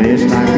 Krishna.